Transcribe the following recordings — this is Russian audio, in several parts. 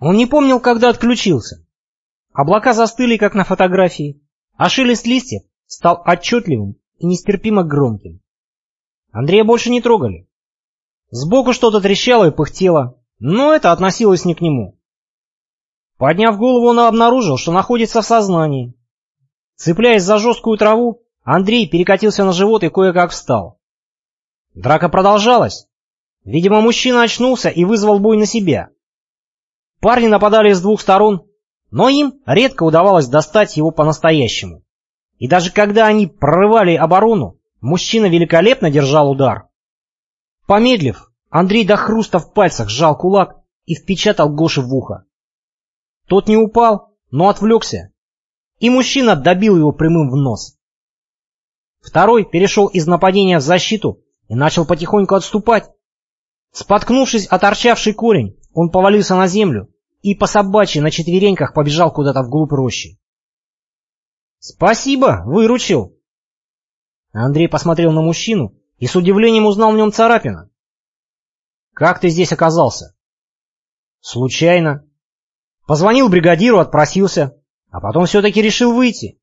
Он не помнил, когда отключился. Облака застыли, как на фотографии, а шелест листьев стал отчетливым и нестерпимо громким. Андрея больше не трогали. Сбоку что-то трещало и пыхтело, но это относилось не к нему. Подняв голову, он обнаружил, что находится в сознании. Цепляясь за жесткую траву, Андрей перекатился на живот и кое-как встал. Драка продолжалась. Видимо, мужчина очнулся и вызвал бой на себя. Парни нападали с двух сторон, но им редко удавалось достать его по-настоящему. И даже когда они прорывали оборону, мужчина великолепно держал удар. Помедлив, Андрей до хруста в пальцах сжал кулак и впечатал Гоше в ухо. Тот не упал, но отвлекся, и мужчина добил его прямым в нос. Второй перешел из нападения в защиту и начал потихоньку отступать. Споткнувшись о торчавший корень, он повалился на землю и по собачьи на четвереньках побежал куда-то вглубь рощи. «Спасибо, выручил!» Андрей посмотрел на мужчину и с удивлением узнал в нем царапина. «Как ты здесь оказался?» «Случайно. Позвонил бригадиру, отпросился, а потом все-таки решил выйти.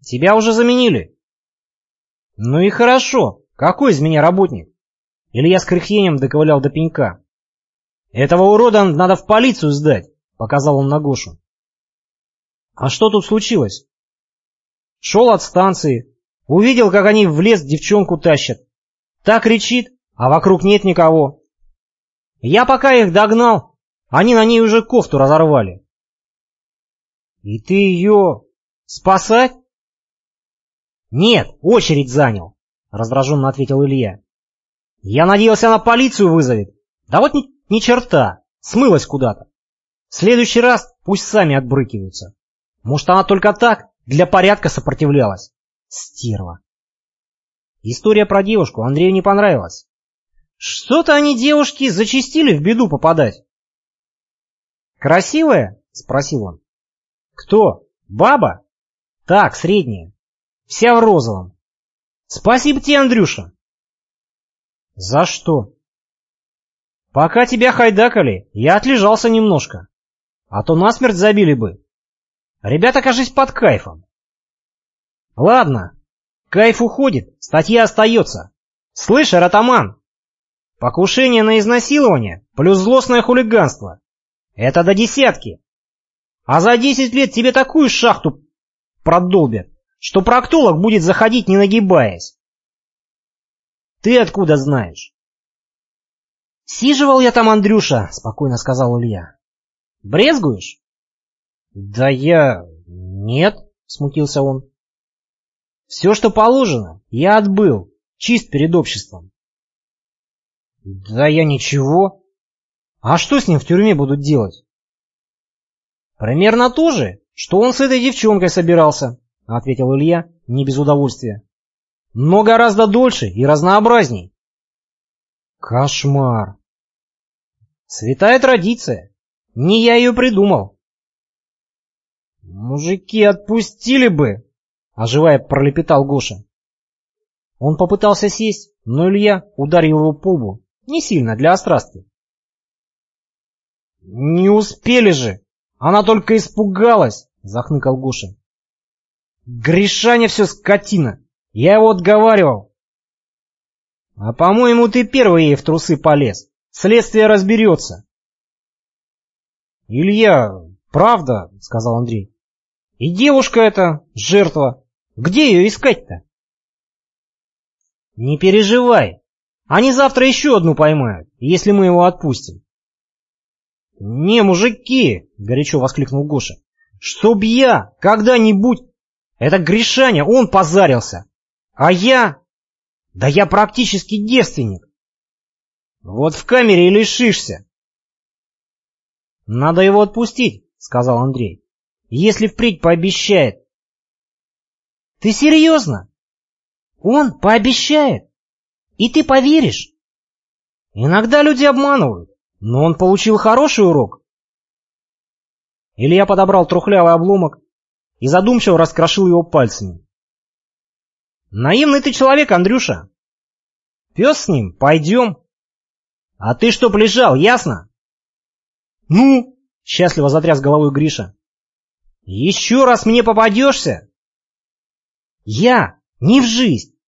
Тебя уже заменили». «Ну и хорошо. Какой из меня работник?» Илья с кряхтением доковылял до пенька. «Этого урода надо в полицию сдать», — показал он на Гошу. «А что тут случилось?» «Шел от станции, увидел, как они в лес девчонку тащат. Так кричит, а вокруг нет никого. Я пока их догнал, они на ней уже кофту разорвали». «И ты ее спасать?» «Нет, очередь занял», — раздраженно ответил Илья. «Я надеялся, она полицию вызовет. Да вот не ни черта, смылась куда-то. В следующий раз пусть сами отбрыкиваются. Может, она только так, для порядка сопротивлялась. Стерва. История про девушку Андрею не понравилась. Что-то они, девушки, зачистили в беду попадать. «Красивая?» — спросил он. «Кто? Баба?» «Так, средняя. Вся в розовом. Спасибо тебе, Андрюша». «За что?» Пока тебя хайдакали, я отлежался немножко. А то насмерть забили бы. Ребята, кажись, под кайфом. Ладно, кайф уходит, статья остается. Слышь, Ратаман, покушение на изнасилование плюс злостное хулиганство. Это до десятки. А за десять лет тебе такую шахту продолбят, что проктолог будет заходить не нагибаясь. Ты откуда знаешь? «Сиживал я там, Андрюша», — спокойно сказал Илья. «Брезгуешь?» «Да я... нет», — смутился он. «Все, что положено, я отбыл, чист перед обществом». «Да я ничего. А что с ним в тюрьме будут делать?» «Примерно то же, что он с этой девчонкой собирался», — ответил Илья не без удовольствия. «Но гораздо дольше и разнообразней». Кошмар. Святая традиция. Не я ее придумал. Мужики отпустили бы, оживая пролепетал Гоша. Он попытался сесть, но Илья ударил его по лбу, не сильно, для острастки. «Не успели же! Она только испугалась!» — захныкал Гоша. «Гришаня все скотина! Я его отговаривал! А по-моему, ты первый ей в трусы полез. Следствие разберется. Илья, правда, сказал Андрей. И девушка эта, жертва. Где ее искать-то? Не переживай. Они завтра еще одну поймают, если мы его отпустим. «Не, мужики!» — горячо воскликнул Гоша. «Чтоб я когда-нибудь...» «Это Гришаня, он позарился! А я...» Да я практически девственник. Вот в камере и лишишься. Надо его отпустить, сказал Андрей. Если впредь пообещает. Ты серьезно? Он пообещает? И ты поверишь? Иногда люди обманывают, но он получил хороший урок. Илья подобрал трухлявый обломок и задумчиво раскрошил его пальцами. Наивный ты человек, Андрюша. Пес с ним, пойдем. А ты чтоб лежал, ясно? Ну, Счастливо затряс головой Гриша. Еще раз мне попадешься? Я! Не в жизнь!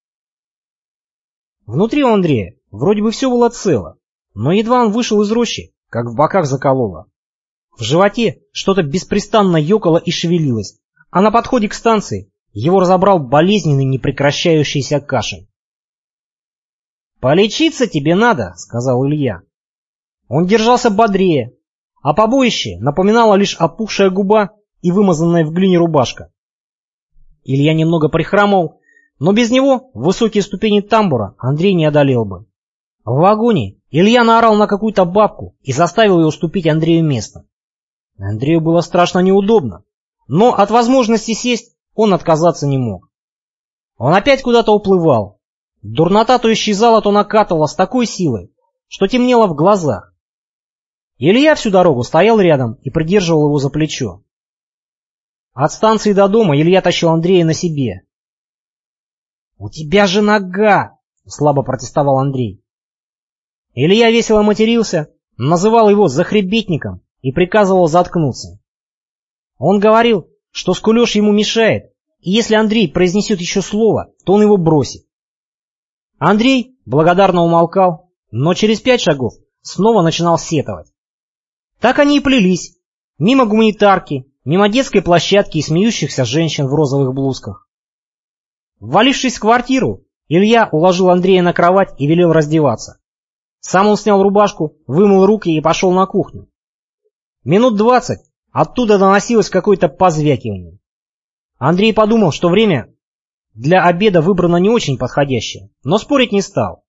Внутри у Андрея вроде бы все было цело, но едва он вышел из рощи, как в боках закололо. В животе что-то беспрестанно ёкало и шевелилось, а на подходе к станции его разобрал болезненный непрекращающийся кашель. «Полечиться тебе надо», — сказал Илья. Он держался бодрее, а побоище напоминало лишь опухшая губа и вымазанная в глине рубашка. Илья немного прихрамывал, но без него высокие ступени тамбура Андрей не одолел бы. В вагоне Илья наорал на какую-то бабку и заставил ее уступить Андрею место. Андрею было страшно неудобно, но от возможности сесть он отказаться не мог. Он опять куда-то уплывал. Дурнота то исчезала, то накатывала с такой силой, что темнело в глазах. Илья всю дорогу стоял рядом и придерживал его за плечо. От станции до дома Илья тащил Андрея на себе. «У тебя же нога!» — слабо протестовал Андрей. Илья весело матерился, называл его захребетником и приказывал заткнуться. Он говорил, что скулеж ему мешает, и если Андрей произнесет еще слово, то он его бросит. Андрей благодарно умолкал, но через пять шагов снова начинал сетовать. Так они и плелись, мимо гуманитарки, мимо детской площадки и смеющихся женщин в розовых блузках. Ввалившись в квартиру, Илья уложил Андрея на кровать и велел раздеваться. Сам он снял рубашку, вымыл руки и пошел на кухню. Минут двадцать оттуда доносилось какое-то позвякивание. Андрей подумал, что время для обеда выбрано не очень подходящее, но спорить не стал.